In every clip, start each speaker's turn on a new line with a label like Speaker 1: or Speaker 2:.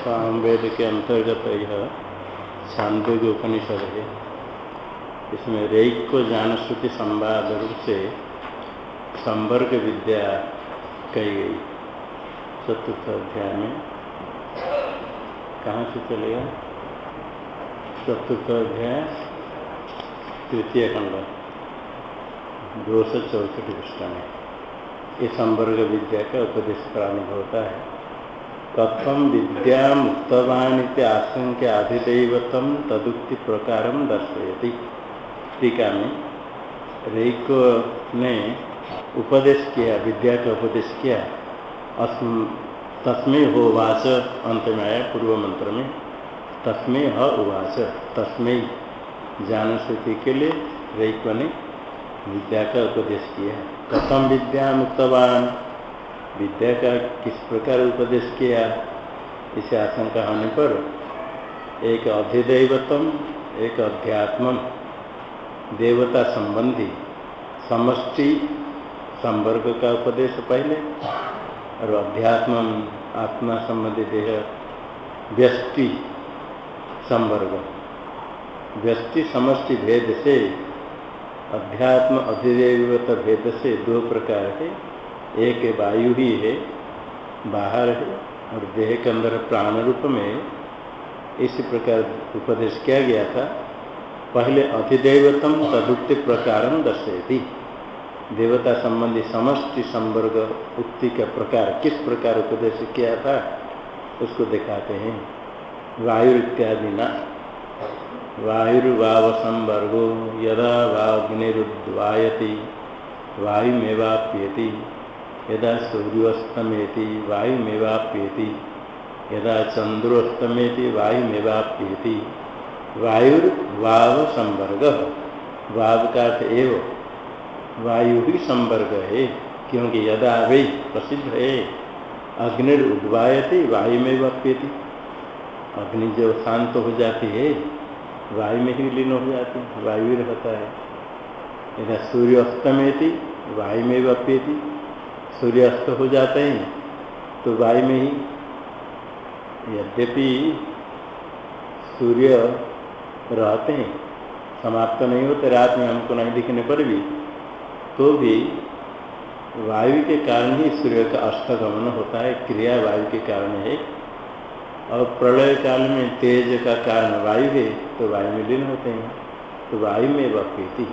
Speaker 1: सामवेद के अंतर्गत यह छांदोग्य उपनिषद है। इसमें रेक को ज्ञान श्रुति संवाद रूप से संवर्ग विद्या कही गई। चतुर्थ अध्याय में। कहाँ से चलेगा चतुर्थ अध्याय, तृतीय खंड। दो सौ चौसठ पृष्ठ में। ये संवर्ग विद्या का उपदेश प्रारंभ होता है। कथम विद्या मुक्तवान आशंक्य आधिदैवतम तदुक्ति प्रकार दर्शयति। टीका में रेको ने उपदेश किया विद्या का उपदेश किया तस्में हो वाच अंत में आया पूर्व मंत्र में तस्में ह उवाच, तस्में ज्ञान श्रुति के लिए रेको ने विद्या का उपदेश किया कथम विद्या मुक्तवान विद्या का किस प्रकार उपदेश किया, इसे आशंका होने पर एक अधिदैवतम एक अध्यात्म देवता संबंधी, समष्टि संवर्ग का उपदेश पहले, और अध्यात्म आत्मा संबंधी देह, व्यष्टि संवर्ग। व्यष्टि समष्टि भेद से, अध्यात्म अधिदेवत भेद से दो प्रकार है एक वायु ही है, बाहर है और देह के अंदर प्राण रूप में इसी प्रकार उपदेश किया गया था। पहले अधिदेवतम तदुक्ति प्रकार दर्शयती। देवता संबंधी समष्टि संवर्ग उक्ति का प्रकार, किस प्रकार उपदेश किया था, उसको दिखाते हैं। वायु इत्यादि न। वायुर्वाव संवर्गो, यदा वाग्निरुद्वायति वायुमेवाप्येति। यदा सूर्योस्तमेति वायुमेवाप्येति, यदा चंद्रोस्तमेति वायुमेवाप्येति वायुर्वाव संवर्ग। वाव का एव, वायु ही संवर्ग है, क्योंकि यदा वे प्रसिद्ध है, अग्निर उद्वायते वायु में वप्यति अग्नि जो शांत हो जाती है, वायु में ही लीन हो जाती है, वायु रहता है। यदा सूर्य अस्तमेति वायु में वप्यति सूर्य अस्त हो जाते हैं तो वायु में ही। यद्यपि सूर्य रहते हैं, समाप्त तो नहीं होते, रात में हमको नहीं दिखने पर भी तो भी वायु के कारण ही सूर्य का अस्तगमन होता है, क्रिया वायु के कारण है। और प्रलय काल में तेज का कारण वायु है तो वायु में लीन होते हैं। तो वायु में वप्यति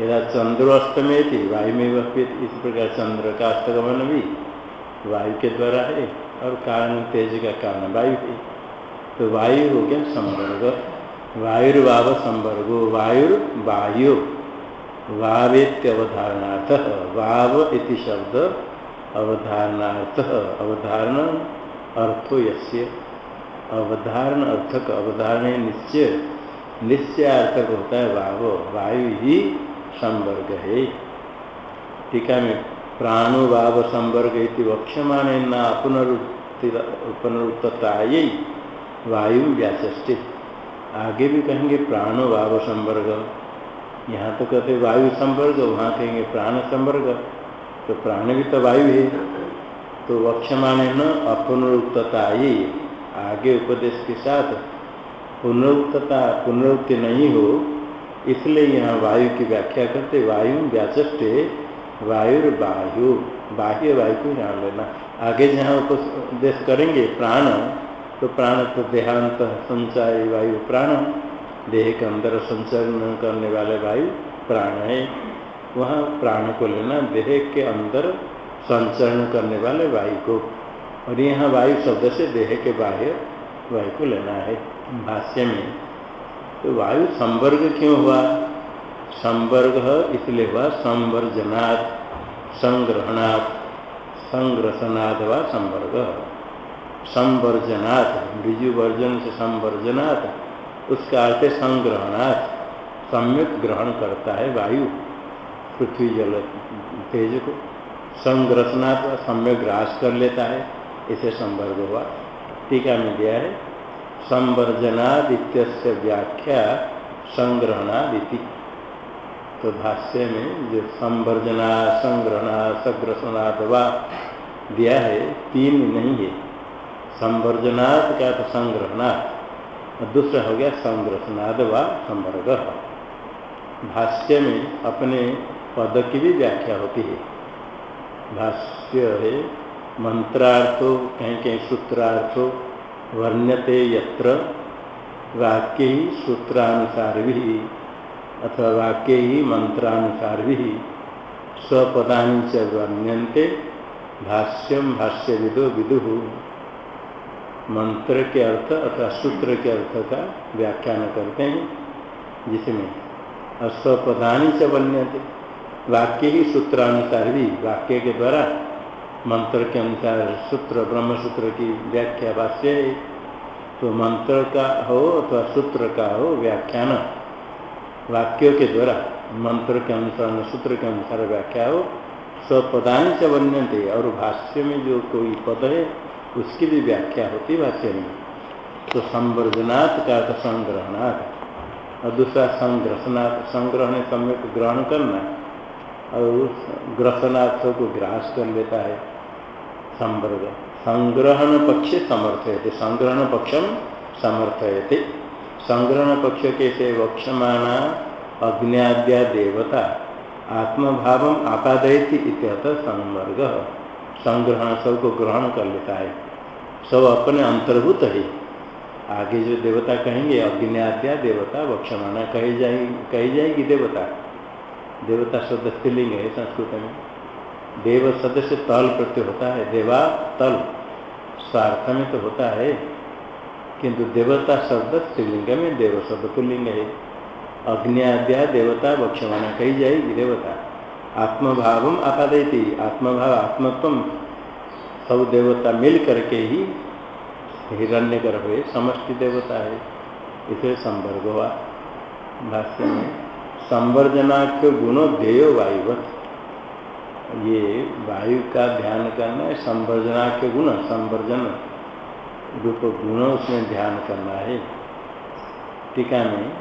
Speaker 1: यदा चंद्र अस्तमे थी वायु में वप्यति इस प्रकार चंद्र का अस्तगमन भी वायु के द्वारा है और कारण तेज का कारण वायु है तो वायु हो गया संवर्ग। वायुर्वाव संवर्गो, वायुर्वायु। वावेत्यवधारणार्थ, वाव इति शब्द अवधारणार्थ, अवधारण अर्थो यस्य। अवधारण अर्थक, अवधारण निश्चय। निश्चयार्थक होता है वाव। वायु ही संवर्ग है। टीका में. प्राणो वाव संवर्ग इति वक्ष्यमाण न पुनरुत्ति पुनरुत्तायै वायु व्याचष्टित आगे भी कहेंगे प्राणो वाव संवर्ग। यहाँ तो कहते वायु संवर्ग, वहाँ कहेंगे प्राण संवर्ग। तो प्राण भी तो वायु है। तो वक्षमान न अपुनरुक्तता ही आगे उपदेश के साथ पुनरुक्तता पुनरुक्ति नहीं हो इसलिए यहाँ वायु की व्याख्या करते वायु व्याचष्टे वायु वायु बाह्य वायु को जान लेना। आगे जहाँ उपदेश करेंगे प्राण तो प्राण तो देहांत संचार वायु प्राण, देह के अंदर संचरण करने वाले वायु प्राण है। वहाँ प्राण को लेना, देह के अंदर संचरण करने वाले वायु को। और यहाँ वायु शब्द से देह के बाह्य वायु को लेना है। भाष्य में तो वायु संवर्ग क्यों हुआ? संवर्ग इसलिए हुआ संवर्जनात्, संग्रहणात् संग्रसनाद व संवर्ग। संवर्जनात् वर्जन से संवर्जनात्, उसका अर्थ है संग्रहणात्, सम्यक ग्रहण करता है वायु, पृथ्वी जल तेज को। संग्रसनात् सम्यक ग्रास कर लेता है, इसे संवर्ग हुआ। टीका में दिया है। संवर्जनादित्य व्याख्या संग्रहणादिति। तो भाष्य में जो संवर्जना, संग्रहणा सग्रसनाद वा दिया है, तीन नहीं है। संवर्जनात् क्या तो संग्रहनाथ दूसरा हो गया संग्रहनाद व संवर्ग। भाष्य में अपने पद की भी व्याख्या होती है। भाष्य है, मंत्रार्थो कहीं कहीं सूत्रार्थो वर्ण्यते यत्र वाक्य ही सूत्रानुसार भी अथवा वाक्य ही मंत्रानुसार भी स्वपदा च वर्ण्यंते भाष्यम भाष्य विदो विदु। मंत्र के अर्थ अथवा सूत्र के अर्थ का व्याख्यान करते हैं, जिसमें और स्वपदानी च वर्ण्यते वाक्य ही सूत्रानुसार भी वाक्य के द्वारा मंत्र के अनुसार सूत्र ब्रह्म सूत्र की व्याख्या भाष्य तो मंत्र का हो अथवा तो सूत्र का हो व्याख्यान, वाक्यों के द्वारा मंत्र के अनुसार सूत्र के अनुसार व्याख्या हो स्वपदान से वर्ण्यते और भाष्य में जो कोई पद है, उसकी भी व्याख्या होती भाष्य में। तो संवर्जनाथ का अर्थ संग्रहणाथ और दूसरा संग्रहनाथ संग्रहण सम्यक ग्रहण करना, और ग्रसनाथ को ग्रास कर लेता है। संवर्ग। संग्रहण पक्ष समर्थयते। संग्रहण पक्षम समर्थयते। संग्रहण पक्ष के से वक्षमाना अग्निद्या देवता आत्मभाव आपादयती संवर्ग। संग्रहण सबको ग्रहण कर लेता है। सब अपने अंतर्भूत है। आगे जो देवता कहेंगे अग्निद्या देवता वक्षमाना कही जाएगी कही जाएगी देवता। देवता शब्द स्त्रीलिंग है संस्कृत में। देव सदस्य तल प्रत्यय होता है, देवा तल। स्वार्थ में तो होता है, किंतु देवता शब्द स्त्रीलिंग में देव शब्द पुल्लिंग है। अग्नि आद्या देवता वक्षमाना कही जाएगी देवता। आत्मभाव आपादयती, आत्मभाव आत्मत्व सब देवता मिल करके ही हिरण्य गर्भ है, समष्टि देवता है। इसे संवर्ग हुआ भाष्य में। संवर्जनाख्य गुणों ध्येय वायुवत। ये वायु का ध्यान करना है, संवर्जना के गुण, संवर्जन रूप गुण उसमें ध्यान करना है। टीका में,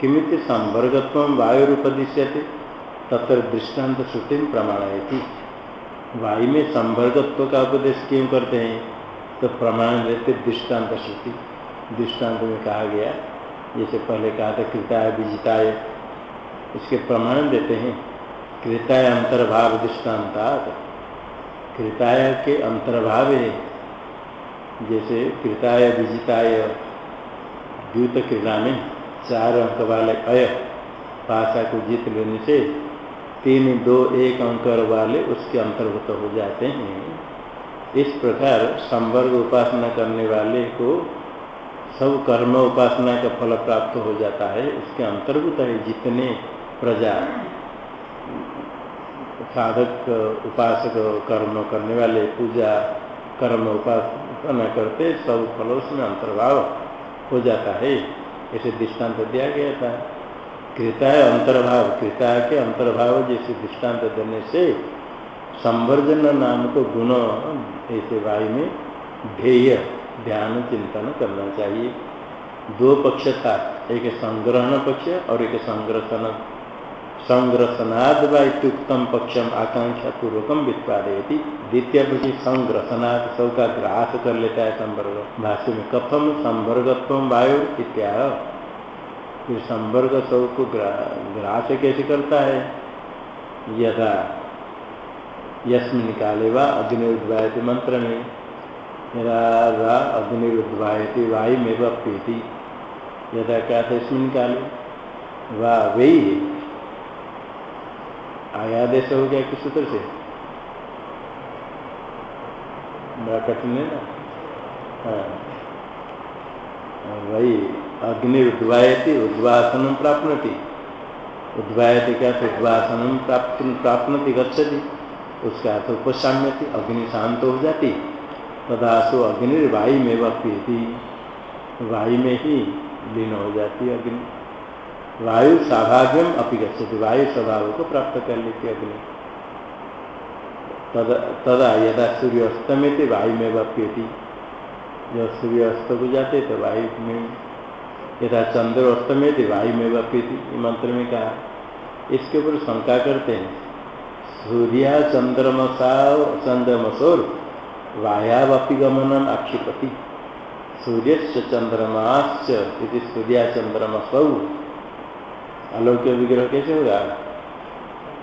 Speaker 1: किमित संवर्गत्व वायु रूप दृश्यते, तत्र दृष्टांत श्रुति में प्रमाण प्रमाणयती। वायु में संवर्गत्व का उपदेश क्यों करते हैं? तो प्रमाण देते दृष्टांत श्रुति। दृष्टांत में कहा गया, जैसे पहले कहा था, कृताय, विजिताय इसके प्रमाण देते हैं। कृताय अंतर्भाव दृष्टानता कृताय के अंतर्भाव जैसे कृताय विजिताय द्यूत क्रीड़ा में चार अंक वाले अय पाशा को जीत लेने से तीन, दो, एक अंक वाले उसके अंतर्भुत हो जाते हैं। इस प्रकार संवर्ग उपासना करने वाले को सब कर्म उपासना का फल प्राप्त हो जाता है। उसके अंतर्भूत है जितने प्रजा। साधक, उपासक कर्म करने वाले पूजा, कर्म उपासना करते सब फल उसमें अंतर्भाव हो जाता है। ऐसे दृष्टांत दिया गया था। कृता अंतर्भाव। कृता के अंतर्भाव जैसे दृष्टांत देने से संवर्जन नाम को गुण ऐसे वायु में ध्येय, ध्यान, चिंतन करना चाहिए। दो पक्ष था एक संग्रहण पक्ष और एक संग्रहण संग्रसनाद पक्षम आकांक्षा पूर्वकम वित्पादयती द्वितीय पक्षी संग्रसनाद सब का ग्रास कर लेता है संवर्ग भाष्य में कथम संवर्गत्व वायु इत्या संवर्ग सबको ग्रास कैसे करता है। यदा यस्मिन काले व अग्नि मंत्र में यदा अग्निर्वायती वायु में वप्यती यदा क्या था इसमिन काले वाह वही आयादेश हो गया किस सूत्र से? बड़ा कठिन है ना? हाँ। वही, अग्नि उद्वायती उद्वासनम प्राप्त उद्वायती क्या तो उद्वासनम प्राप्त प्राप्त गच्छति। उसका अर्थ उपशाम्यति, अग्नि शांत हो जाती। तदासो अग्नि वायु में वपीती वायु में ही लीन हो जाती अग्नि। वायु सौभाग्यम अपी गच्छति। वायु स्वभाव को प्राप्त कर लेती अग्नि तदा यदा सूर्य अस्तमित वायु में वप्यति जब सूर्य अस्त हो जाते तो वायु में यदा चंद्र अस्तमित वायु में वप्यति मंत्र में कहा। इसके ऊपर शंका करते हैं। सूर्य चंद्रमसा चंद्रमसोर वायावपी गमनम आक्षिपति। सूर्य चंद्रमाश्च सूर्या चंद्रमसौ अलौक्य विग्रह कैसे होगा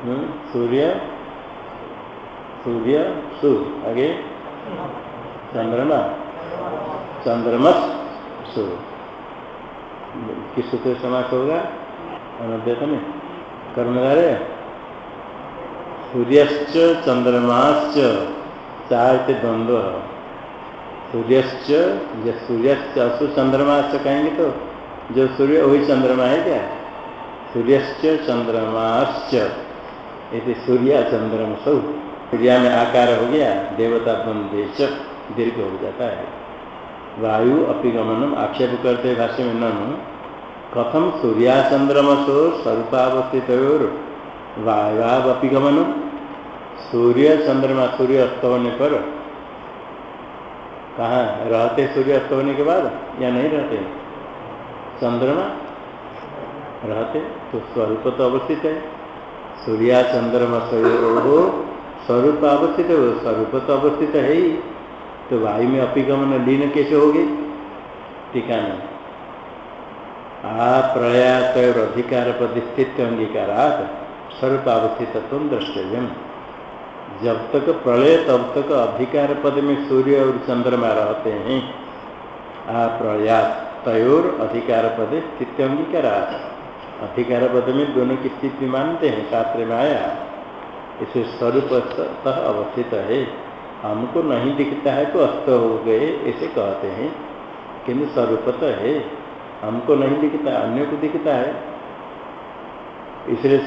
Speaker 1: हम्म, सूर्य? सूर्य? सु आगे? चंद्रमा? चंद्रमस सु। किस सूत्र समास होगा? अनद्यत में कर्मधारे सूर्यश्च चंद्रमाश्च। चार के द्वंद्व। सूर्यश्च जब सूर्यश्च असु चंद्रमाश्च कहेंगे तो जो सूर्य वही चंद्रमा है क्या? सूर्यश्च चंद्रमाश्च। यदि सूर्य चंद्रम सौ। सूर्या में आकार हो गया, देवता बंदेश दीर्घ हो जाता है। वायु अपिगमनम आक्षेप करते भाष्य में, ननु। कथम सूर्या चंद्रमसो स्वरूपावस्थित वायुवापिगमन सूर्य चंद्रमा सूर्य अस्त होने पर। कहाँ रहते सूर्य अस्त होने के बाद या नहीं रहते? चंद्रमा? रहते। तो स्वरूप तो अवस्थित है। सूर्या चंद्रमा हो स्वरूप अवस्थित है स्वरूप तो अवस्थित है ही। तो वायु में अपिगमन लीन कैसे होगी? टीका आ आप्रयात और अधिकार प्रतिष्ठित अंगीकारात स्वरूपावस्थित द्रष्टव्य जब तक प्रलय, तब तक अधिकार पद में सूर्य और चंद्रमा रहते हैं। अप्रयात तयोर अधिकार पद स्थित अंगीकारात अधिकार पद में दोनों की स्थिति मानते हैं, शास्त्र में आया। इसे स्वरूप अवस्थित है। हमको नहीं दिखता है तो अस्त हो गए ऐसे कहते हैं किंतु स्वरूपत है। हमको नहीं दिखता, अन्य को दिखता है। इसलिए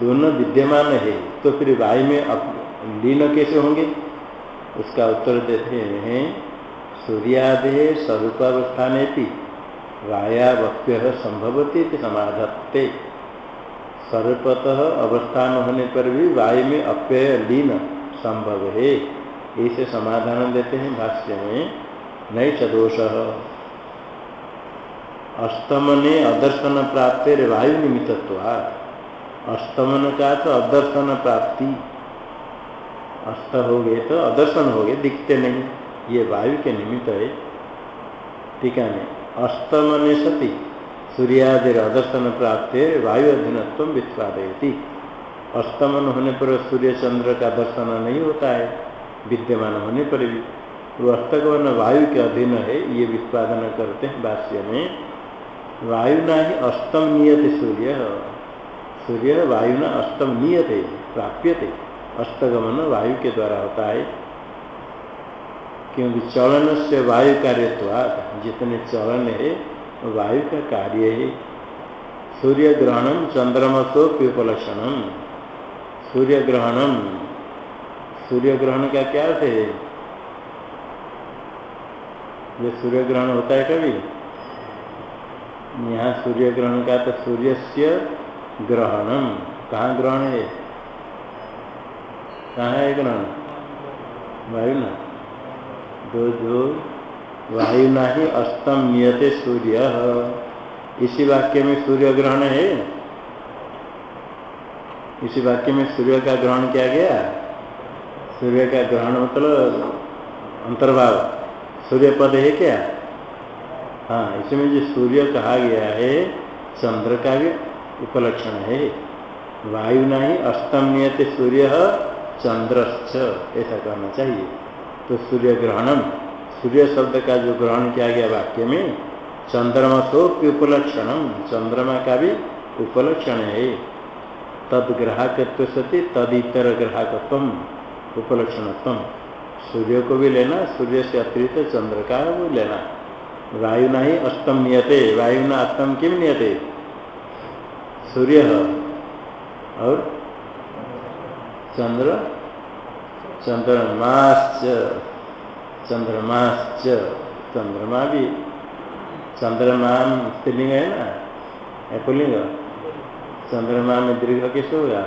Speaker 1: दोनों विद्यमान है तो फिर वायु में लीन कैसे होंगे? उसका उत्तर देते हैं, सूर्यादे स्वरूपावस्थान वायावक्य संभवती समाधत्ते। स्वरूपतः अवस्थान होने पर भी वायु में अप्यय लीन संभव है। ऐसे समाधान देते हैं भाष्य में। नई सदोष अस्तमने अदर्शन प्राप्ति वायु निमित्तवा अस्तमन का तो अदर्शन प्राप्ति। अस्त हो गए तो अदर्शन हो गए, दिखते नहीं। ये वायु के निमित्त है। टीका में अस्तमने सती सूर्यादि अदर्शन प्राप्त वायु अधीनत्व विस्वादयती अस्तमन होने पर सूर्य चंद्र का दर्शन नहीं होता है, विद्यमान होने पर भी। वो अस्तगमन वायु के अधीन है, ये विस्पादन करते हैं भाष्य में। वायु ना ही अस्तम नियत सूर्य। सूर्य वायु न अस्तम नियत प्राप्यते। अष्टगमन वायु के द्वारा होता है। क्योंकि चलन से वायु कार्यत्वाद जितने चलन है, वायु का कार्य है। सूर्य ग्रहणम चंद्रमसो उपलक्षणम सूर्य ग्रहणम। सूर्य ग्रहण का क्या अर्थ है? ये सूर्य ग्रहण होता है कभी? यहाँ सूर्य ग्रहण का तो सूर्य से ग्रहणम। कहाँ ग्रहण है? कहाँ है ग्रहण? वायु ना? दो जो वायु ना ही अस्तम नियते सूर्य। इसी वाक्य में सूर्य ग्रहण है? इसी वाक्य में सूर्य का ग्रहण किया गया? सूर्य का ग्रहण मतलब अंतर्भाव। सूर्य पद है क्या? हाँ इसमें जो सूर्य कहा गया है, चंद्र का भी उपलक्षण है। वायु नहीं अष्टम नियत सूर्य, चंद्रश्च, ऐसा कहना चाहिए। तो सूर्य ग्रहणम, सूर्य शब्द का जो ग्रहण किया गया वाक्य में चंद्रमा तो उपलक्षणम, चंद्रमा का भी उपलक्षण है। तद ग्राहकत्व सती, तद इतर ग्राहकत्व उपलक्षणत्म सूर्य को भी लेना, सूर्य से अतिरिक्त चंद्र का वो लेना। वायु ना ही अष्टम नियते, वायु ना अष्टम किम नियते? सूर्य और चंद्र चंद्रमाश्च चंद्रमाश्च, चंद्रमा भी, चंद्रमा स्त्रीलिंग है ना? पुलिंग चंद्रमा में दीर्घ कैसे होगा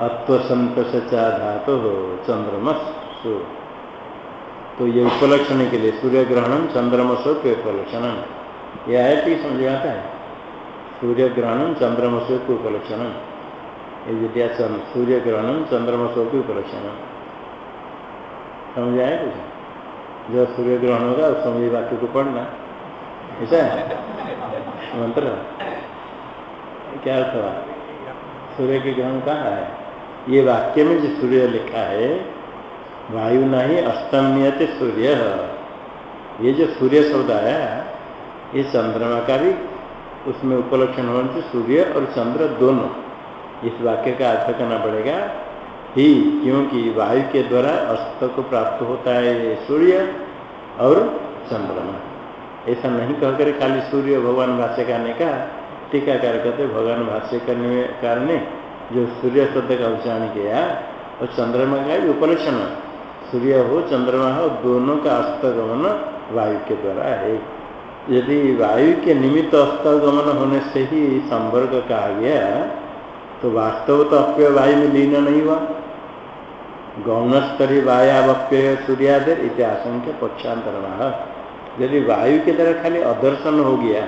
Speaker 1: अत्वसंतचा धातु हो चंद्रमसु तो ये उपलक्षण के लिए सूर्य ग्रहणम चंद्रमसो के उपलक्षणम। यह है कि समझ आता है? सूर्य ग्रहणम चंद्रमसो के उपलक्षणम। ये विद्या सूर्य ग्रहणम चंद्रमसो के उपलक्षणम समझ आए कुछ? जब सूर्य ग्रहण होगा, उस समय वाक्य को पढ़ना। ऐसा है? मंत्र क्या अर्थ हुआ? सूर्य के ग्रहण कहाँ है? ये वाक्य में जो सूर्य लिखा है, वायु नहीं अस्तम्यते सूर्य। ये जो सूर्य शब्द आया, ये चंद्रमा का भी, उसमें उपलक्षण होने से सूर्य और चंद्र दोनों। इस वाक्य का अर्थ करना पड़ेगा। ही, क्योंकि वायु के द्वारा अस्त को प्राप्त होता है सूर्य और चंद्रमा। ऐसा नहीं कहकर खाली सूर्य भगवान भाष्य करने का टीकाकार कहते भगवान भाष्य करने कारण, जो सूर्य शब्द का उच्चारण किया और चंद्रमा का भी उपलक्षण सूर्य हो, चंद्रमा हो, दोनों का अस्तगमन वायु के द्वारा है। यदि वायु के निमित्त अस्तगमन होने से ही संवर्ग कहा गया तो वास्तव तो अप्यय वायु में लीन नहीं हुआ। गौण स्तरीय वायावप्यय सूर्यादर इतिहासंख्य पक्षांतर वाह यदि वायु के तरह खाली अदर्शन हो गया,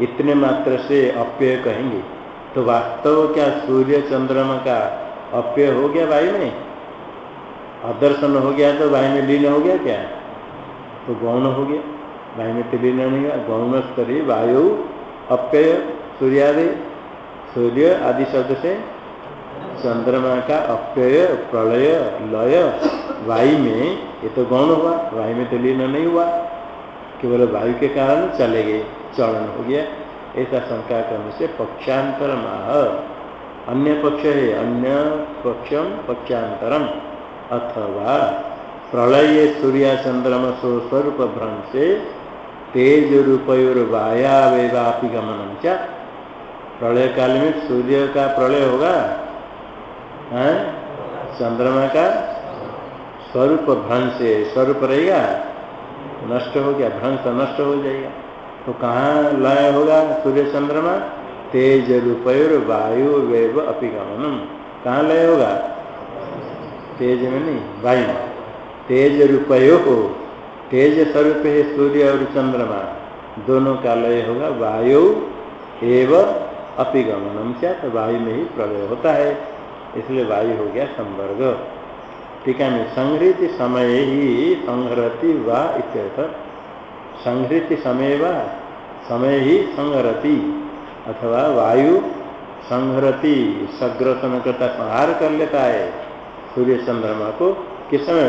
Speaker 1: इतने मात्र से अप्यय कहेंगे तो वास्तव क्या सूर्य चंद्रमा का अप्यय हो गया वायु में? अदर्शन हो गया तो वायु में लीन हो गया क्या? तो गौण हो गया। वायु में तो लीन नहीं हुआ। गौण स्तरीय वायु अप्यय सूर्यादि सूर्य आदि शब्द से चंद्रमा का अप्यय प्रलय, लय, वायु में, ये तो गौण हुआ, वायु में तो लीन नहीं हुआ। केवल वायु के कारण चले गए, चलन हो गया। ऐसा शंका करने से पक्षांतर माह अन्य पक्ष है, अन्य पक्षम पक्षांतरम। अथवा प्रलय सूर्य चंद्रमा स्वरूप भ्रम से तेज रूपयोर वायावेवापी गमनम क्या प्रलय काल में सूर्य का प्रलय होगा? है? चंद्रमा का स्वरूप भ्रंश स्वरूप रहेगा? नष्ट हो गया, भ्रंश नष्ट हो जाएगा। तो कहाँ लय होगा सूर्य चंद्रमा? तेज रूपयोर वायु वेव अपिगमनम कहाँ लय होगा? तेज में नहीं, वायु तेज रूपयो हो, तेज स्वरूप है सूर्य और चंद्रमा। दोनों का लय होगा वायु एवं अपिगमनम क्या तो वायु में ही प्रलय होता है। इसलिए वायु हो गया संवर्ग। टीका में संहृति समय ही संहरती व इत्यर्थ। संहृति समय व, समय ही संहरती अथवा वायु संहरती सग्रसन करता संहार कर लेता है। सूर्य चंद्रमा को किस समय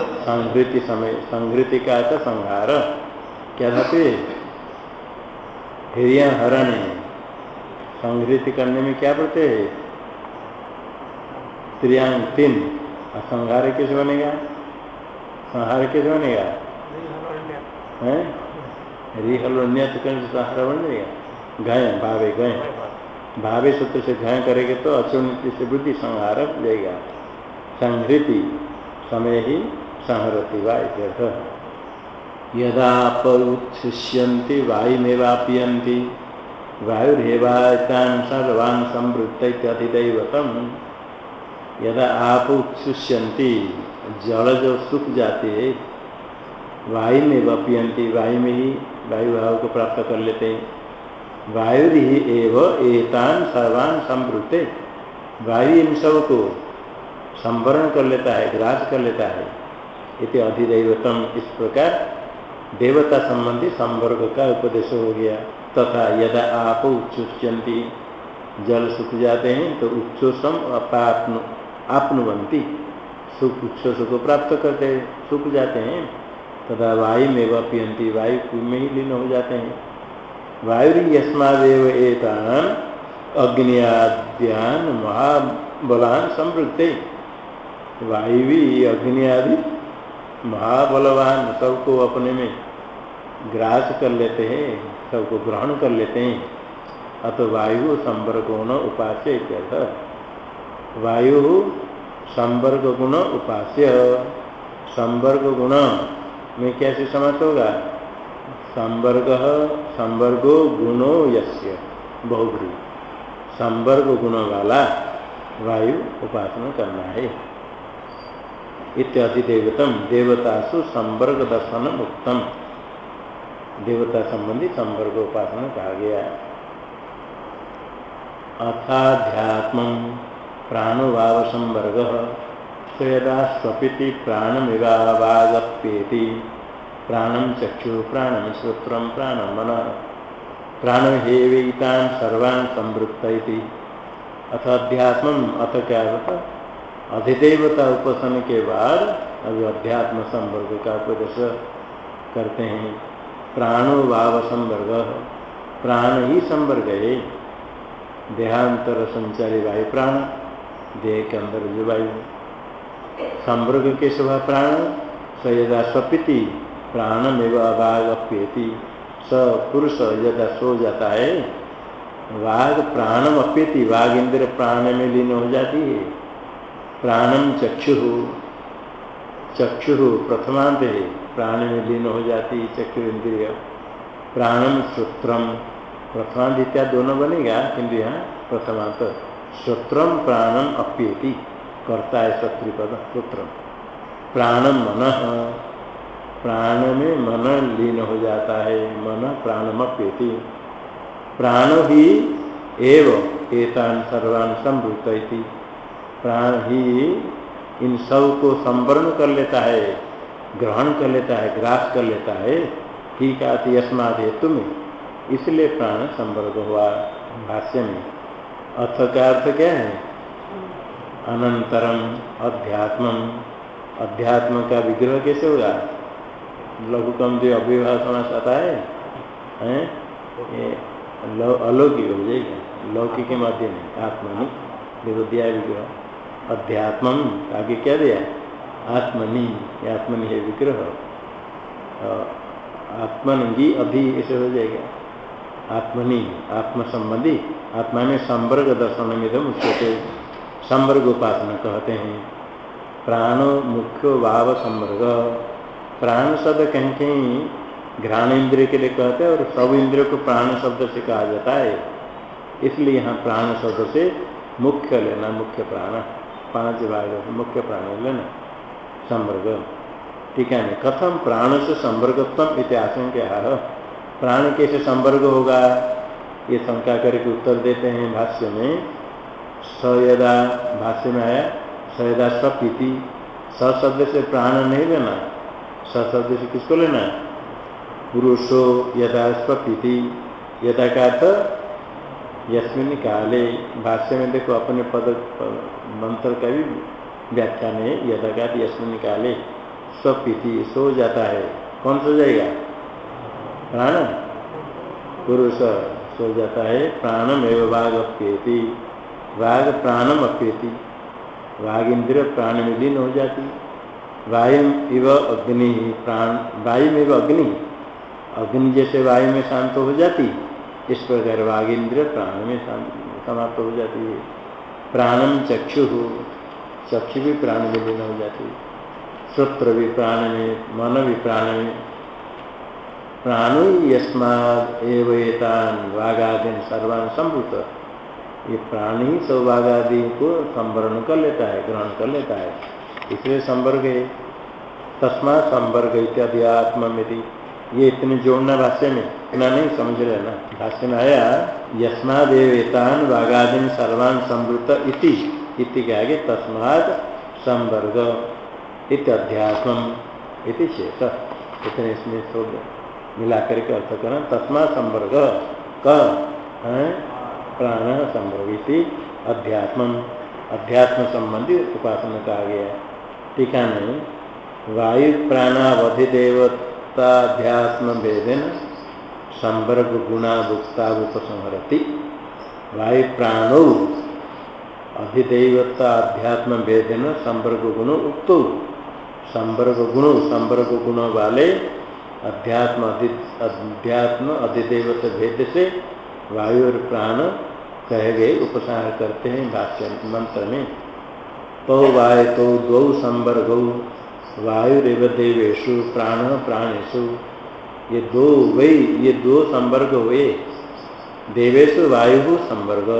Speaker 1: संहृति समय संहृति का था संहार। क्या हरण संहृति करने में क्या पड़ते है? त्रियांग तीन। और संहार कैसे बनेगा? संहार कैसे बनेगा? है? रिहलोन्य तो कहीं संहार बन जाएगा। गए भावे गए भावे सूत्र से घय करेंगे तो अचुनित से बुद्धि संहार लेगा संहृति समय ही संहरती वा यदा पर पौत्सुष्यन्ति वायुमेवाप्यन्ति वायुरेवातान् सर्वान् संवृत्त यदा आप उत्सुष्यंती जल जो सूख जाते, वायु में वपियंती वायु में ही वायु भाव को प्राप्त कर लेते। हैं वायु ही एव एतान सर्वान संवृत्ते वायु इन सबको संवरण कर लेता है, ग्रास कर लेता है। इति अधिदैवतम। इस प्रकार देवता संबंधी संवर्ग का उपदेश हो गया। तथा यदा आप उच्छुष्यंती जल सूख जाते हैं तो उच्छोषम अपात्म आपनुवंती सुख उच्छ्वस को प्राप्त करते सूख जाते हैं, तथा वायु में वह पियंती वायु में ही लीन हो जाते हैं। वायु यस्मादेव एतान अग्नियाद्यान महाबलान समृद्धे वायु अग्नि आदि महाबलवान सबको अपने में ग्रास कर लेते हैं। सबको ग्रहण कर लेते हैं। अतो वायु संवर्ग गुण उपास्य वायु संवर्ग गुण उपास्य। संवर्ग गुण में कैसे समझ होगा? संवर्ग, संवर्गो गुणो यस्य बहुब्री संवर्ग गुण वाला वायु उपासना करना है। इत्यादि देवतम, देवतासु संवर्ग दर्शन उत्तम देवता संबंधी संवर्ग उपासना कहा गया। अथाध्यात्म प्राणुभाव संवर्ग यदा स्वपिति प्राणमिवावागप्येति प्राणम चक्षु प्राणम श्रोत्र प्राणम मन। प्राण हेवीतान सर्वान् संवृत्त अथ अध्यात्म अथ क्या होता? अधिदेवता उपासन के बाद अभी अध्यात्म संवर्ग का उपदेश करते हैं। प्राणो भाव संवर्ग। प्राण ही संवर्ग है। देहांतर संचारी वायु प्राण, देह के अंदर जो वायु। संवर्ग के स्वभाव प्राण, स यदा स्वपिति प्राणमेव अभाग अप्येति। स पुरुष यदा सो जाता है वाघ प्राणम अप्यति। वाघ इंद्र प्राण में लीन हो जाती है। प्राणम चक्षु चक्षु प्रथमांत है। प्राण में लीन हो जाती चक्षु इंद्रिय प्राणम श्रोत्रम। प्रथमांत इत्यादि दोनों बनेगा किंतु यहाँ प्रथमांत। श्रोत्रम प्राणम अप्येति। करता है शत्रुपद श्रोत्रम प्राणम मन। प्राण में मन लीन हो जाता है। मन प्राणम अप्येति। प्राण ही एव एतान सर्वान संभूत प्राण ही इन सबको संवरण कर लेता है। ग्रहण कर लेता है ग्रास कर लेता है ठीक आती अस्माद हेतु में। इसलिए प्राण संवर्ग हुआ भाष्य में। अर्थ का अर्थ क्या है? अनंतरम अध्यात्म अध्यात्म का विग्रह कैसे होगा लघु कम जो अभिवाह समास आता है, है? अलौकिक हो जाएगा। लौकिक के मध्य में आत्मनि देखो दिया विग्रह। अध्यात्म आगे क्या दिया? आत्मनि आत्मनि है विग्रह। आत्मन ही अधि ऐसे हो जाएगा। आत्मनि आत्म संबंधी आत्मा में संवर्ग दर्शन में दम उसको संवर्ग उपासना कहते हैं। प्राण मुख्य भाव संवर्ग। प्राण शब्द कहीं कहीं घ्राण इंद्रिय के लिए कहते हैं और सब इंद्रियों को प्राण शब्द से कहा जाता है। इसलिए यहाँ प्राण शब्द से मुख्य लेना, मुख्य प्राण, पाँच भाग, मुख्य प्राण लेना। संवर्ग। ठीक है कथम प्राण से संवर्गत्म इतिहास क्या प्राण कैसे संवर्ग होगा? ये शंका करके उत्तर देते हैं भाष्य में। सयदा भाष्य में आया सयदा सपीति। स शब्द से प्राण नहीं लेना। स शब्द से किसको लेना? पुरुषो यदा स्वपीति यदा का अर्थ? यस्मिन काले। भाष्य में देखो अपने पद, मंत्र का भी व्याख्यान में यदा का यस्मिन काले स्वपीति सो जाता है। कौन सो जाएगा? प्राण। पुरुष सो जाता है। प्राणम एवं वाघ अप्येति। वाघ प्राणम अप्येति। वाघ इंद्र प्राण में लीन हो जाती। वायु इव अग्नि प्राण। वायु में अग्नि। अग्नि जैसे वायु में शांत हो जाती, इस प्रकार वाघ इंद्र प्राण में समाप्त हो जाती है। प्राणम चक्षु चक्षु भी प्राण में लीन हो जाती, श्रोत्र भी प्राण में, मन भी प्राण में। प्राणु यस्माद एवतान वाघादीन सर्वान संभूत। ये प्राणी सब वाघादि को संवरण कर लेता है, ग्रहण कर लेता है। इसलिए संवर्ग है। तस्मा संवर्ग इत्यादि आत्मा में ये इतने जोड़ना भाष्य में, इतना नहीं समझ रहे लेना भाष्य में आया यस्मादेवेतान वाघादीन सर्वान संवृत इति। इति क्या आगे तस्माद संवर्ग इत्याध्यात्म इति शेष। इतने इसमें शोध मिला करके अर्थ करें। तस्मा संवर्ग क प्राण संवर्ग अध्यात्म अध्यात्म संबंधी उपासना कहा गया टीका में वायु प्राणावधि देवताध्यात्म भेदन संवर्ग उपसंहरती वायु प्राणो अधिदेवता अध्यात्म भेदन संवर्ग गुण उक्त। संवर्ग गुण संवर्ग गुण वाले अध्यात्म अध्यात्म अधिदेवत भेद से वायु और प्राण कहे गए उपसार करते हैं भाष्य मंत्र में। तो वायु तो दौ संवर्ग, वायुरेव देवेशु प्राण प्राणेशु ये दो वही ये दो संवर्ग हुए। देवेशु वायु संवर्ग।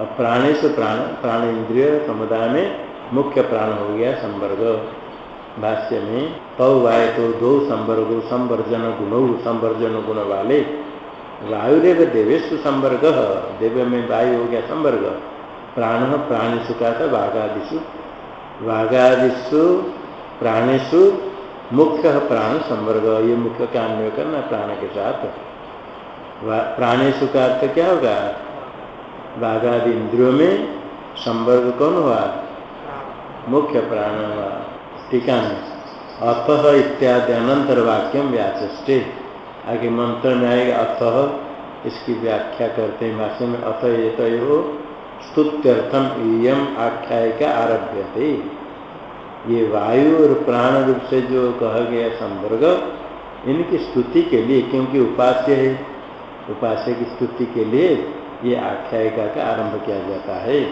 Speaker 1: और प्राणेशु प्राण प्राण इंद्रिय समुदाय में मुख्य प्राण हो गया संवर्ग। भाष्य में तव वाय तो दो संवर्ग, संवर्जन गुण संवर्जन गुण वाले। वायुदेव देवेशु संवर्ग, देव में वायु हो गया संवर्ग। प्राण प्राणिशु का था बाघादिशु वाघादिशु प्राणेशु मुख्य प्राण संवर्ग, ये मुख्य काम करना प्राण के साथ। प्राणेशु का अर्थ क्या होगा? बाघादि इंद्रियों में संवर्ग कौन हुआ मुख्य प्राण हुआ टीका में अथ इत्यादि अनंतर वाक्यम व्याचे आगे मंत्र में आएगा अथ इसकी व्याख्या करते हैं भाषण में अथ ये तो स्तुत्यर्थम इम आख्यायिका आरभ्य थे ये वायु और प्राण रूप से जो कहा गया संवर्ग, इनकी स्तुति के लिए, क्योंकि उपास्य है, उपास्य की स्तुति के लिए ये आख्यायिका का आरंभ किया जाता है।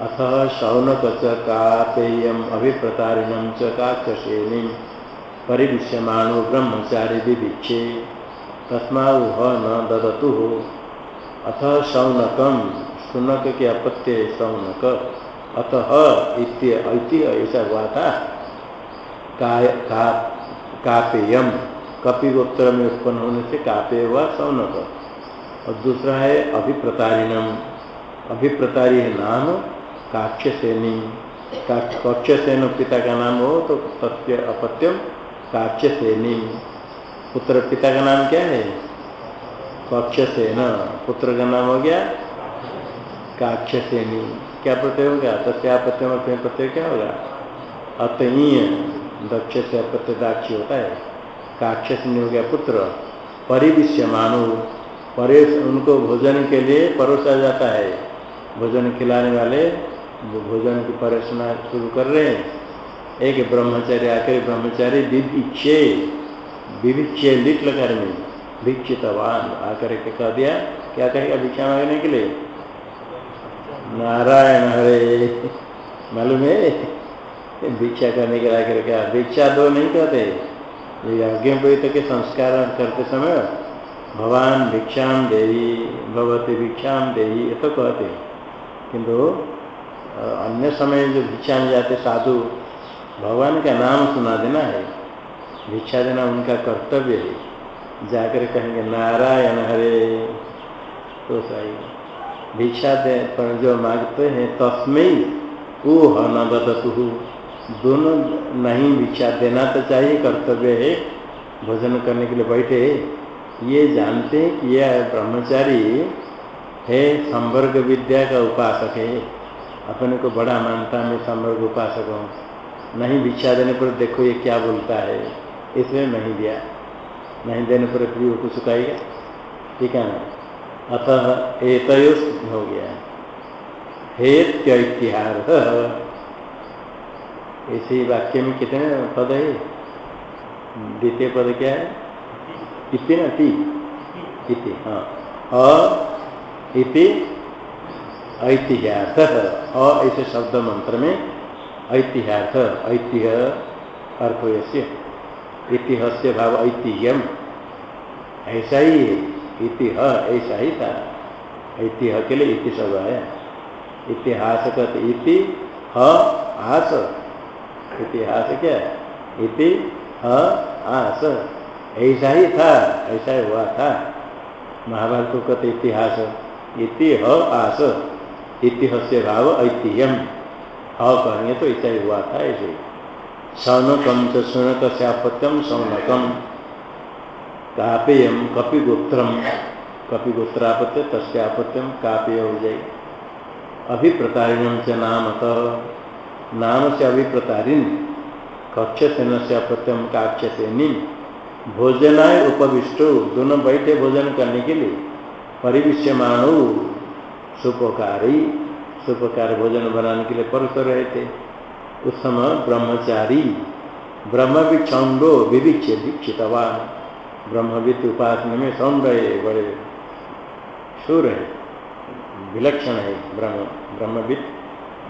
Speaker 1: अथ शौनक च कापेयम अभिप्रतारिणम च काक्षसेनी परिविश्यमाणो ब्रह्मचारी विभिक्षे तस्माह न ददतु। हो अथ शौनकम शुनक के अपत्य शौनक। अतः ऐसा हुआ था। का, कापेयम कपिगोत्र में उत्पन्न होने से कापे हुआ सौनक और दूसरा है अभिप्रतारिणम। अभिप्रतारी है नाम काक्ष सेनी कक्ष सेन पिता का नाम हो तो सत्य अपत्यम काक्ष सेनी पुत्र पिता का नाम क्या है? कक्ष सेन पुत्र का नाम हो गया काक्ष सेनी क्या प्रत्यय होगा? तस्यापत्यम प्रत्यय क्या होगा? अतनीय। दक्ष से अपत्य दाक्षी होता है। काक्षस हो गया पुत्र। परिविश्य मानो परे उनको भोजन के लिए परोसा जाता है। भोजन खिलाने वाले भोजन की परोसना शुरू कर रहे हैं। एक ब्रह्मचारी आकर ब्रह्मचारी विभिक्षे विभिक्षे लिट लकार में भिक्षितवान आकर के कह दिया, क्या कहेगा भिक्षा मांगने के लिए? नारायण हरे, मालूम है? भिक्षा करने के लिए आकर क्या भिक्षा दो नहीं कहते। यज्ञोपवीत के संस्कार करते समय भगवान भिक्षाम देही भगवती भिक्षाम देही ये तो कहते किंतु अन्य समय जो भिक्षा में जाते साधु, भगवान का नाम सुना देना है। भिक्षा देना उनका कर्तव्य है। जाकर कहेंगे, नारायण हरे तो सही। भिक्षा दे, पर जो मांगते हैं तस्मय वो न बदतु दोनों नहीं भिक्षा देना तो चाहिए, कर्तव्य है। भोजन करने के लिए बैठे ये जानते हैं कि यह ब्रह्मचारी है, संवर्ग विद्या का उपासक है। अपने को बड़ा मानता मैं संवर्ग उपासक हूँ। नहीं भिक्षा देने पर देखो ये क्या बोलता है। इसमें नहीं दिया। नहीं देने पर प्रिय को सुखाएगा ठीक है ना? अतः एक हो गया। हेत्य इतिहार ऐसे वाक्य में कितने पद है? द्वितीय पद क्या है? इति ना टी इति हाँ। अ, इति ऐतिह्यार्थ अ ऐसे शब्द मंत्र में ऐतिह्यार्थ ऐतिह्य अर्थ यश्य भाव ऐतिह्यम। ऐसा ही है। इतिह, ऐसा ही था। ऐतिह्य के लिए इति शब्द है। इतिहास कहते इति, ह, आस। इतिहास क्या इति आस। ऐसा ही था, ऐसा ही हुआ था। महाभारत को कहते इतिहास इति ह आस, इतिहस्य भाव ऐतिह्यम। ह कहेंगे तो ऐसा ही हुआ था, ऐसे। सौनकम च सुनक सपत्यम सौनकम कापेयम कपिगोत्रम कपिगोत्रापत्य तस्यापत्यम कापेय हो जाए अभिप्रतारिणम च नामतः नाम से अभिप्रतारिण कक्ष सेन से अपत्यम काक्ष सेनी भोजनाय उपविष्टो। दोनों बैठे भोजन करने के लिए। परिविश्य मानो सुपकारी, सुपकार भोजन बनाने के लिए परस रहे थे। उस समय ब्रह्मचारी ब्रह्म विक्षौंडो विभिक्षे दीक्षितवान। ब्रह्मविद उपासना में है बड़े शूर है, विलक्षण है ब्रह्म, ब्रह्मविद,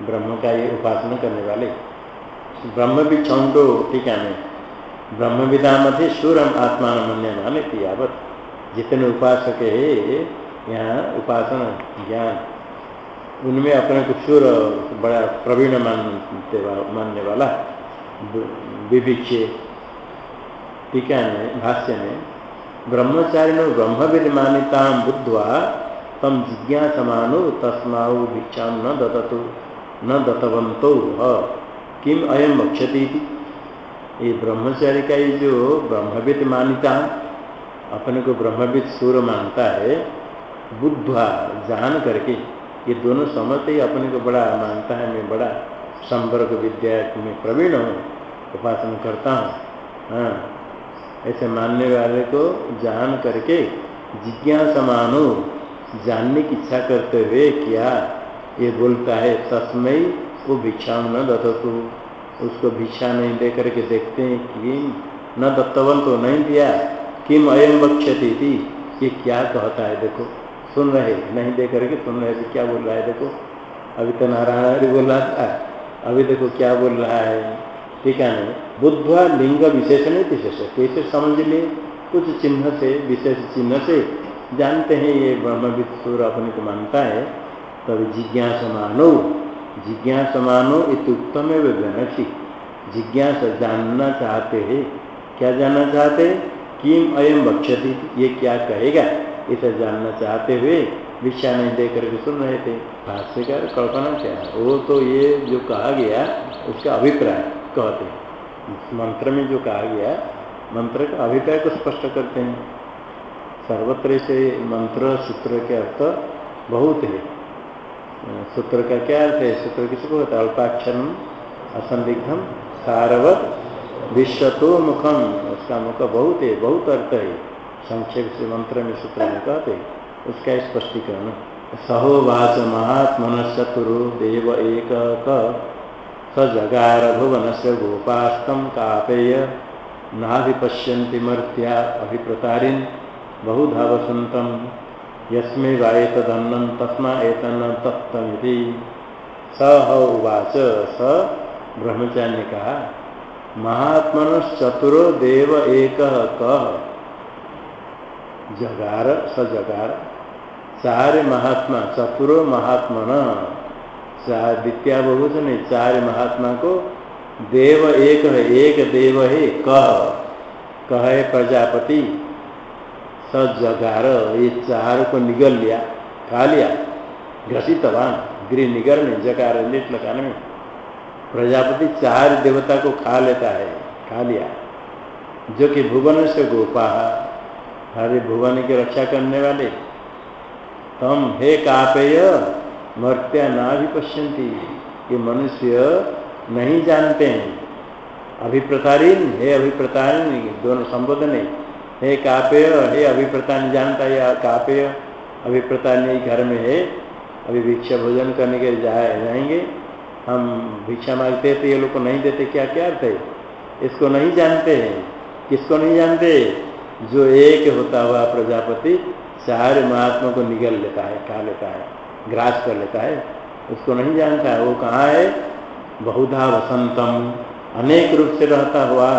Speaker 1: ब्रह्म का ये उपासना करने वाले। ब्रह्म भी छंडो टीका में ब्रह्म विदा मध्य सूरम आत्मा माने यावत। जितने उपासक है, यहाँ उपासना ज्ञान। उनमें अपने को सूर बड़ा प्रवीण मानते मानने वाला विभिक्षे टीका में भाष्य में ब्रह्मचारी ने ब्रह्म विमानिता बुद्धवा, तम जिज्ञासमानु तस्माऊ भिक्षा न ददतु न दत्तवंतो किम अयम वक्षती ये ब्रह्मचारी का ये जो ब्रह्मविद मान्यता अपने को ब्रह्मविद सूर मानता है बुद्धवा जान करके ये दोनों समझते ही अपने को बड़ा मानता है मैं बड़ा संवर्ग विद्या में प्रवीण हूँ उपासना करता हूँ हाँ ऐसे मानने वाले को जान करके जिज्ञासा मानो जानने की इच्छा करते हुए क्या ये बोलता है तस्मय वो भिक्षा न दत्तु उसको भिक्षा नहीं दे करके देखते हैं कि न दत्तवन तो नहीं दिया, किम अयम बक्षती थी ये क्या कहता है देखो, सुन रहे, नहीं दे करके सुन रहे थे क्या बोल रहा है देखो? अभी तो नारायण बोल रहा था, अभी देखो क्या बोल रहा है। ठीक है बुद्धवा लिंग विशेषण विशेष, कैसे समझ लिए कुछ चिन्ह से, विशेष चिन्ह से जानते हैं ये ब्रह्मविद सूर अपने को मानता है। तभी जिज्ञास मानो जिज्ञास मानो इतुत्तम व्यनसी जिज्ञास जानना चाहते हैं। क्या जानना चाहते किम अयम बक्षति ये क्या कहेगा? इसे जानना चाहते हुए भिक्षा नहीं दे करके सुन रहे थे। भाष्यकार कल्पना क्या है? वो तो ये जो कहा गया, उसका अभिप्राय कहते हैं। मंत्र में जो कहा गया, मंत्र का अभिप्राय को स्पष्ट करते हैं। सर्वत्र से मंत्र, सूत्र के अर्थ बहुत है। सूत्र का क्या अर्थ है? सूत्र किसको होता है? अल्पाक्षर असंदिग्धम, सारवत, विश्वतो मुखम। उसका मुख बहुत है, बहुत अर्थ है। संक्षेप से मंत्र में सूत्र में कहते उसका स्पष्टीकरण सहोवाच महात्मन चतुरु देव एक स जगार भुवन से गोपास्तम कापेय। नाभिपश्यन्ति मर्त्या अभिप्रतारिन् बहुधा वसंतम यस्मे वाएतदन्नं तस्मा एतन्न तत्तमिति। स उवाच। स ब्रह्मचार्य ने कहा महात्मन चतुरो देव एक जगार स जगार। चार महात्मा, चतुरो महात्मा न चार द्वितीय बहुजन चार महात्मा को देव एक है एक देव है कह कह है प्रजापति। स जगार ये चार को निगल लिया खा लिया घसीतवान गृह निगर में जगार लेट में प्रजापति चार देवता को खा लेता है, खा लिया। जो कि भुवन से गोपा, हरे भुवन की रक्षा करने वाले। तम हे कापेय, मर्त्या ना भी पश्यंती ये मनुष्य नहीं जानते हैं। अभिप्रतारीन, हे अभिप्रतारीन दोनों संबोधन है। हे कापेय हे अभिप्रता नहीं जानता है कापेय अभिप्रता नहीं, घर में है। अभी भिक्षा भोजन करने के जाए जाएँगे। हम भिक्षा मांगते तो ये लोग को नहीं देते। क्या क्या अर्थ है? इसको नहीं जानते हैं। किसको नहीं जानते? जो एक होता हुआ प्रजापति सारे महात्मा को निगल लेता है, खा लेता है, ग्रास कर लेता है। उसको नहीं जानता। है वो कहाँ है? बहुधा वसंतम। अनेक रूप से रहता हुआ,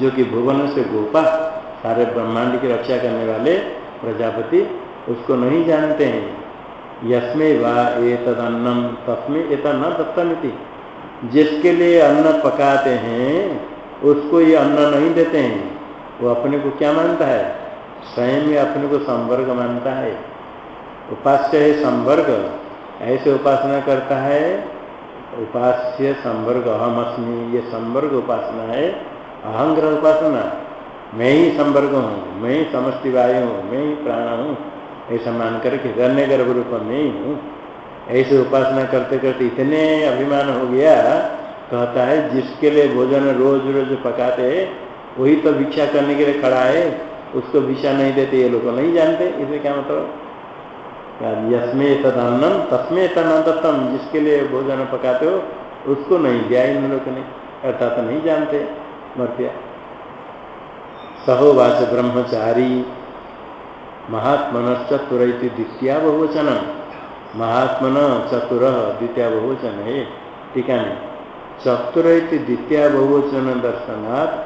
Speaker 1: जो कि भुवन से गोपा। सारे ब्रह्मांड की रक्षा करने वाले प्रजापति उसको नहीं जानते हैं। यस्मे वा ए तदन्नम तस्में एत न दत्तमिति जिसके लिए अन्न पकाते हैं, उसको ये अन्न नहीं देते हैं। वो अपने को क्या मानता है? स्वयं में अपने को संवर्ग मानता है। उपास्य है संवर्ग। ऐसे उपासना करता है, उपास्य संवर्ग अहम अस्मी ये संवर्ग उपासना है, अहंग्रह उपासना। मैं ही संवर्ग हूँ, मैं ही समष्टि वायु हूँ, मैं ही प्राण हूँ। ऐसा मान करके हिरण्य गर्भ रूप में ही हूँ। ऐसे उपासना करते करते इतने अभिमान हो गया, कहता है, जिसके लिए भोजन रोज रोज पकाते वही तो भिक्षा करने के लिए खड़ा है, उसको भिक्षा नहीं देते, ये लोग नहीं जानते, इसे क्या मतलब? यस्मे तदन्नम, तस्मे तदम जिसके लिए भोजन पकाते हो, उसको नहीं दिया इन लोग ने, अर्थात नहीं जानते मर्त्या सहोवाच ब्रह्मचारी। महात्मन चतुर द्वितीय बहुवचन। महात्मन चतुर द्वितीय बहुवचन। है टीका में चतुर द्वितीय बहुवचन दर्शनात्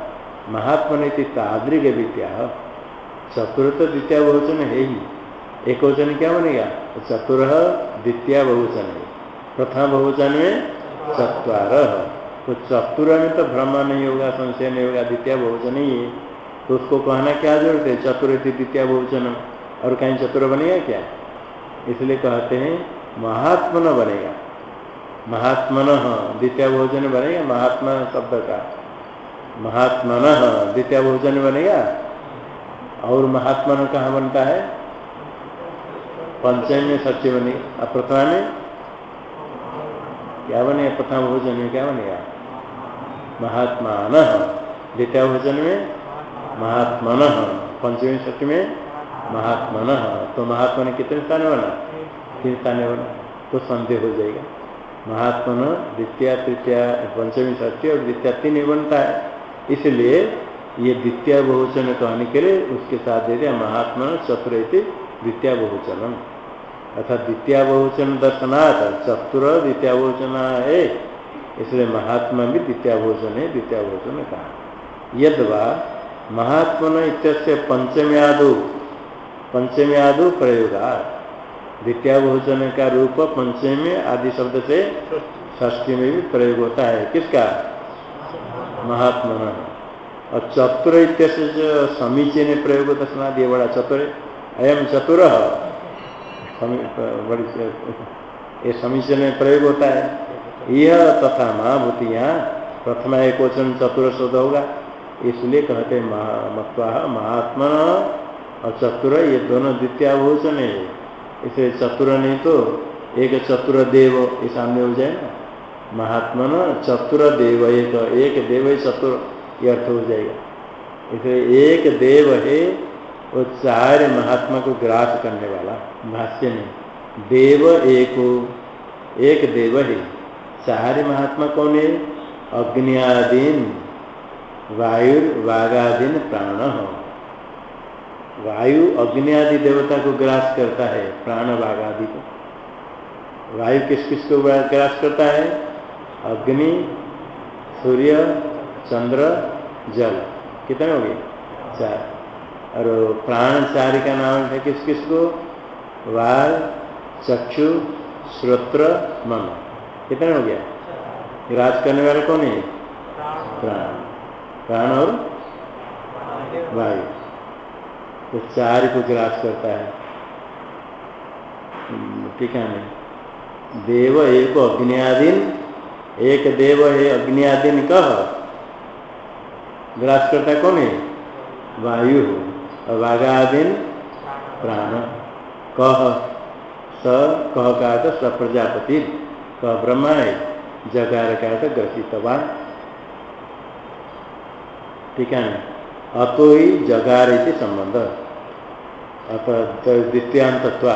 Speaker 1: महात्मा तादृग विद्या। चतुर तो द्वितीय बहुवचन है ही। एक वचन क्या बनेगा? चतुर द्वितीय बहुवचन है। प्रथम बहुवचन में चतवार। तो चतुर में तो भ्रम नहीं होगा, संशय नहीं होगा, द्वितीय बहुवचन ही है। तो उसको कहना क्या ज़रूरत है? चतुर द्वितीय बहुवचन और कहीं चतुर बनेगा क्या? इसलिए कहते हैं महात्मा न बनेगा। महात्मन द्वितीय भोजन बनेगा महात्मा शब्द का। महात्मन द्वितीय भोजन बनेगा। और महात्मन कहाँ बनता है? पंचम में सच्ची बनी। प्रथमा में? क्या बनेगा? प्रथम भोजन में क्या बनेगा? महात्मा न द्वितीय भोजन में? महात्मन। पंचमी सत्य में महात्मन। तो महात्मा ने कितने स्थान बना? तीन स्थान बना। तो संदेह हो जाएगा। महात्मन द्वितीय, तृतीय पंचमी सत्य और द्वितीय तीन बनता है। इसलिए ये द्वितीय बहुवचन कहने के लिए उसके साथ दे दिया महात्मा चतुर द्वितीय बहुवचन अर्थात द्वितीय बहुवचन दर्शनाथ चतुर द्वितीय बहुवचन है। इसलिए महात्मा भी द्वितीय भोजन है, द्वितीय भोजन कहा। यद वा महात्मन इत्यस्य पंचमी पंचम्यादु प्रयोगा। द्वितीय भोजन का रूप पंचमी आदि शब्द से ष्ठी में भी प्रयोग होता है। किसका? महात्मा और चतुर इत्यस्य जो समीचीन प्रयोग होता सुना दिए बड़ा चतुर। अयम चतुर। ये समीचीन प्रयोग होता है। यह तथा महाभूतियाँ प्रथमा एक वचन चतुर शब्द होगा। इसलिए कहते मत्वा महात्मा और चतुर, ये दोनों द्वितीय भोजन है। इसे चतुर नहीं तो एक चतुर देव, ये सामने हो जाए ना महात्मा न चतुर देव एक एक देव है चतुर, ये अर्थ हो जाएगा। इसलिए एक देव है, वो चार महात्मा को ग्रास करने वाला, भाष्य में। देव एक एक देव है। चार महात्मा कौन है? अग्नियादीन। वायु वागादीन प्राण। वायु अग्नि आदि देवता को ग्रास करता है, प्राण वाघ को। वायु किस किस को ग्रास करता है? अग्नि, सूर्य, चंद्र, जल। कितने हो गए चार। और प्राण चार का नाम है किस किस को? वाल, चक्षु, श्रोत्र, मन। कितने हो गया? ग्रास करने वाले कौन है? प्राण। प्राण और? वायु तो चार को ग्रास करता है। ठीक है नहीं देव एक अग्नियादीन, एक देव है अग्नियादीन कह। ग्रास करता कौन है? वायु और वाघादीन प्राण। कह, स, कह का तो स प्रजापति। कह ब्रह्मा है। जगार का तो ग्रसितवान। ठीक है अतो ही जगार इति संबंध। अतः द्वितीयांतत्वा।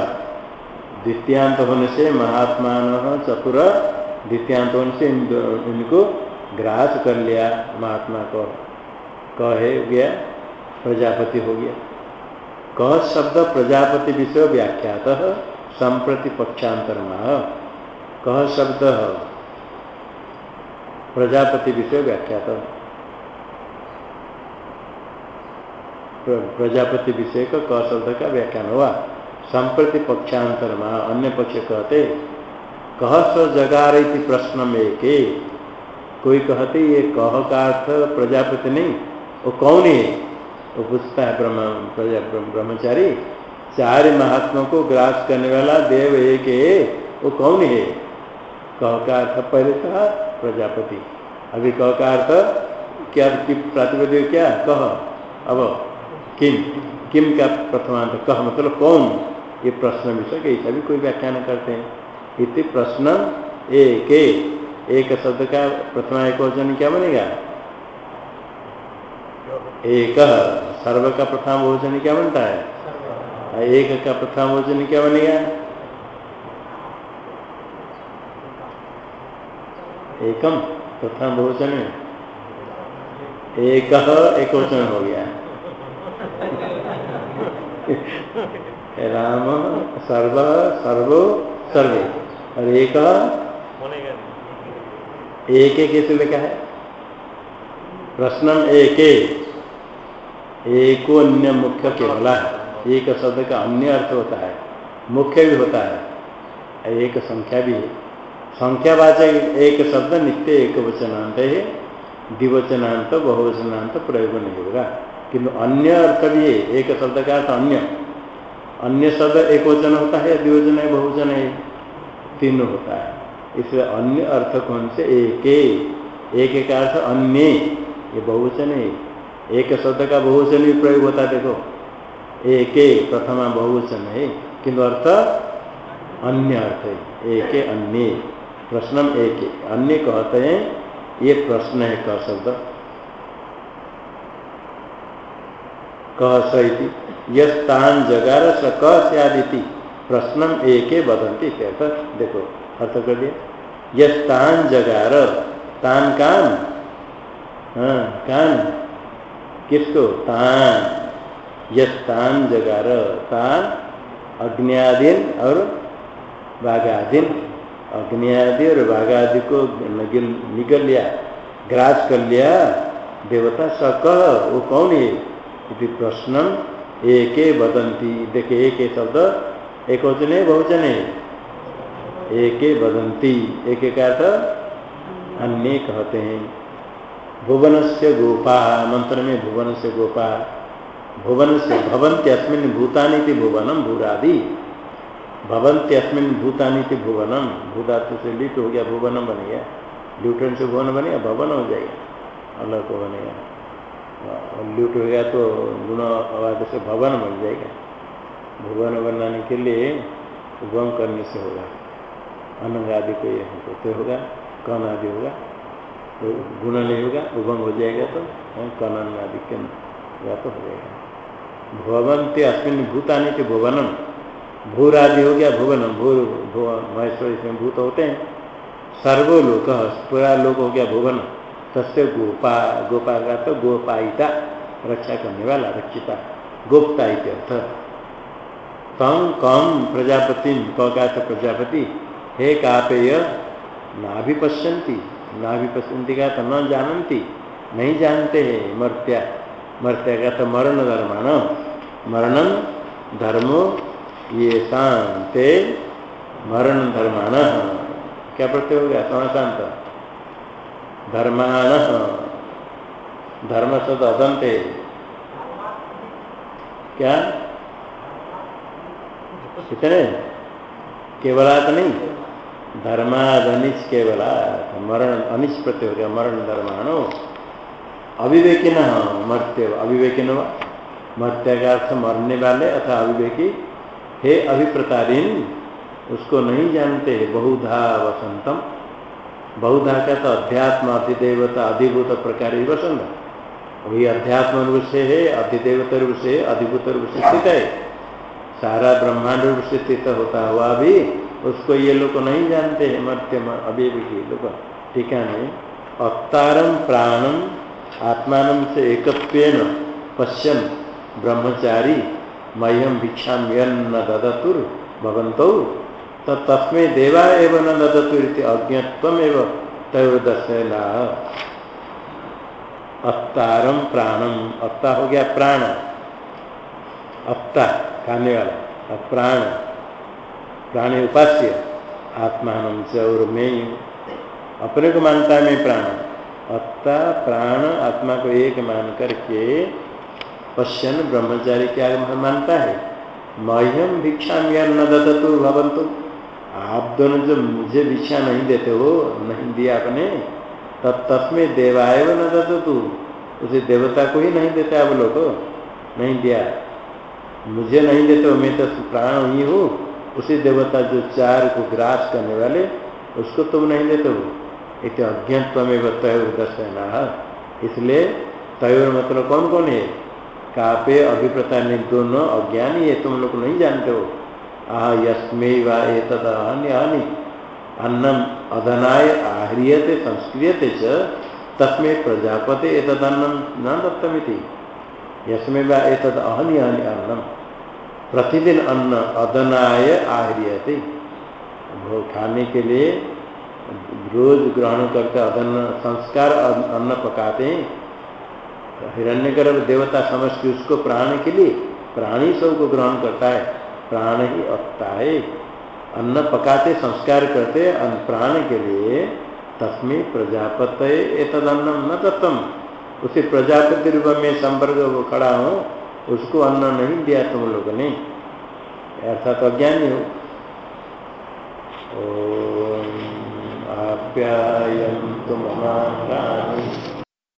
Speaker 1: द्वितीयांत होने से महात्मा चतुर द्वितीयांत होने से इनको ग्रास कर लिया महात्मा को। कहे गया, प्रजापति हो गया। कह शब्द प्रजापति विषय व्याख्यात संप्रति पक्षांतर कह शब्द प्रजापति विषय व्याख्यात प्रजापति विषय का क शब्द का व्याख्यान हुआ संप्रति पक्षांतर में अन्य पक्ष कहते कह स जगार प्रश्न में के कोई कहते, ये कह का अर्थ प्रजापति नहीं? वो कौन है? वो पूछता है ब्रह्म ब्रह्मचारी, चार महात्मा को ग्रास करने वाला देव एक है, वो कौन है? कह का अर्थ पहले कहा प्रजापति। अभी कह का अर्थ, क्या प्रातिपदिक क्या? कह। अब किम? किम का प्रथमांत कह मतलब कौन? ये प्रश्न विषय ऐसा भी कोई व्याख्यान करते हैं। इति प्रश्न एक। एक शब्द का प्रथमा एक वचन क्या बनेगा? एक। सर्व का प्रथम भोजन क्या बनता है? एक का प्रथम भोजन क्या बनेगा? एकम, प्रथम भोजन एक एक वचन हो गया। राम, सर्व, सर्वो, सर्वे। और एक एक एक कैसे लिखा है? प्रश्न एक, एको अन्य मुख्य केवल एक शब्द का अन्य अर्थ होता है, मुख्य भी होता है, एक संख्या भी है। संख्यावाचक एक शब्द नित्य एक वचनांत है, द्विवचनांत, बहुवचनांत प्रयोग नहीं होगा किंतु अन्य अर्थ भी है एक शब्द का अर्थ अन्य। अन्य शब्द एक वचन होता है द्विवचन है, बहुवचन है, तीन होता है। इसलिए अन्य अर्थ कौन से? एक एक एक अर्थ अन्य। ये बहुवचन है। एक शब्द का बहुवचन भी प्रयोग होता है, देखो। एक प्रथमा बहुवचन है। किंतु अर्थ अन्य अर्थ है। एक अन्य। प्रश्नम एक अन्य कहते हैं, ये प्रश्न है क शब्द। कह यस्तान जगार स क सदी प्रश्नम एक बदंती देखो, अर्थ कर दिया। यस्तान जगार, तान कान? हाँ कान? किसको? तान। यस्तान जगार, तान अग्नियादीन और बाघादीन अग्नियादि और बाघादि को निगल लिया ग्रास कर लिया। देवता स कह वो कौन है? इति प्रश्न एक बदंती देखे एक शब्द, एक वचन बहुवचन है। एक बदंती एक अन्य कहते हैं। भुवन से गोपा, मंत्र में भुवन से गोपा। भुवन से भवंत अस्मिन भूतानी थी भुवनम भूरादि। भवंत अस्मिन भूतानी थी भुवनम भूधातु से लिट हो गया भुवनम बन गया। ल्यूटन से भुवन बनेगा भवन हो जाएगा। अलग को बनेगा। ल्यूट हो गया तो गुण आवाज़ से भवन बन जाएगा। भुवन बनाने के लिए उगम करने से होगा। अनंग आदि को ये होते होगा, कन आदि होगा। तो गुण नहीं होगा उभंग हो जाएगा तो कनन आदि के या तो हो जाएगा। भवंते अस्मिन भूतानी के भुवनम। भूर आदि हो गया भुवनम। भूर महेश्वर इसमें भूत होते हैं। सर्वोलोक पूरा लोक हो गया भुवन तस्य गोपा गोपा का तो गोपाइता रक्षा करने वाला रक्षिता, गोप्ता अर्थ तम कम प्रजापति का प्रजापति, हे कापेय ना भी पश्यंती ना भी पश्यंती का तो न जानती नहीं जानते हैं मर्त्या मर्त्या का तो मरण धर्मान मरणम धर्मो ये शांते मरण धर्मान क्या प्रत्यय हो गया? समाशांत धर्मान। धर्म सद अदंत। क्या? कितने केवलात नहीं। धर्माद अनिच केवला मरण अनिच प्रत्यय हो गया मरण धर्मानो अविवेकी न मर्त्य। अविवेकी न मर्त्य का अर्थ मरने वाले अथा अविवेकी। हे अभिप्रतारीन, उसको नहीं जानते। बहुधा वसंतम बहुधा का तो अध्यात्म अधिदेवता अधिभूत प्रकार ही वसंत वही अध्यात्म रूप से है, अधिदेवता रूप से अधिभूत रूप से स्थित है। सारा ब्रह्मांड रूप से स्थित होता हुआ भी उसको ये लोग नहीं जानते हैं मर्त्य अभी भी लोग। टीका नहीं अवतारम प्राणम आत्मान से एकत्वेन पश्यन ब्रह्मचारी मह्यम भिक्षा न ददतुर भवंत तो तस्में देवा एवं न ददतुर अज्ञत्व एवं तयोदशना अवतारम प्राणम अत्ता हो गया प्राण। अत्ता खाने वाला। प्राण प्राण उपास्य। आत्मान और मैं अपने को मानता है मैं प्राण। अत्ता प्राण, आत्मा को एक मान करके पश्यन ब्रह्मचारी क्या मानता है। मह्यम भिक्षा न दत्तु भवंतु आप दोनों जो मुझे भिक्षा नहीं देते हो, नहीं दिया आपने, तब तस्में देवाय न दत्तु उसे देवता को ही नहीं देते आप लोग। नहीं दिया। मुझे नहीं देते हो, मैं तो प्राण ही हूँ। उसी देवता जो चार को ग्रास करने वाले, उसको तुम नहीं देते हो। इत अज्ञत्व में तय दर्शना इसलिए तय मतलब कौन कौन है? कापे अभिप्रता ने दोनों अज्ञानी है, तुम लोग नहीं जानते हो। आह यस्मे वा अन्नम अधनाय आहरियते संस्क्रियते च, तस्मे प्रजापते एतदन्नम न दत्तमिति। यस्मे वा एतद अहनि हनि अन्नम प्रतिदिन अन्न अदनाय आहरियते खाने के लिए रोज ग्रहण करके अदन्न संस्कार अन्न पकाते हैं। हिरण्य गर्भ देवता समझ के उसको प्राण के लिए, प्राणी सबको ग्रहण करता है। प्राण ही अत्ता है। अन्न पकाते, संस्कार करते प्राण के लिए तस्मी प्रजापत तद अन्नम न तत्म उसे प्रजापति रूप में संपर्क खड़ा हो, उसको अन्न नहीं दिया तुम लोग ने। ऐसा अर्थात अज्ञानी हो। आप्यायन्तु ममाङ्गानि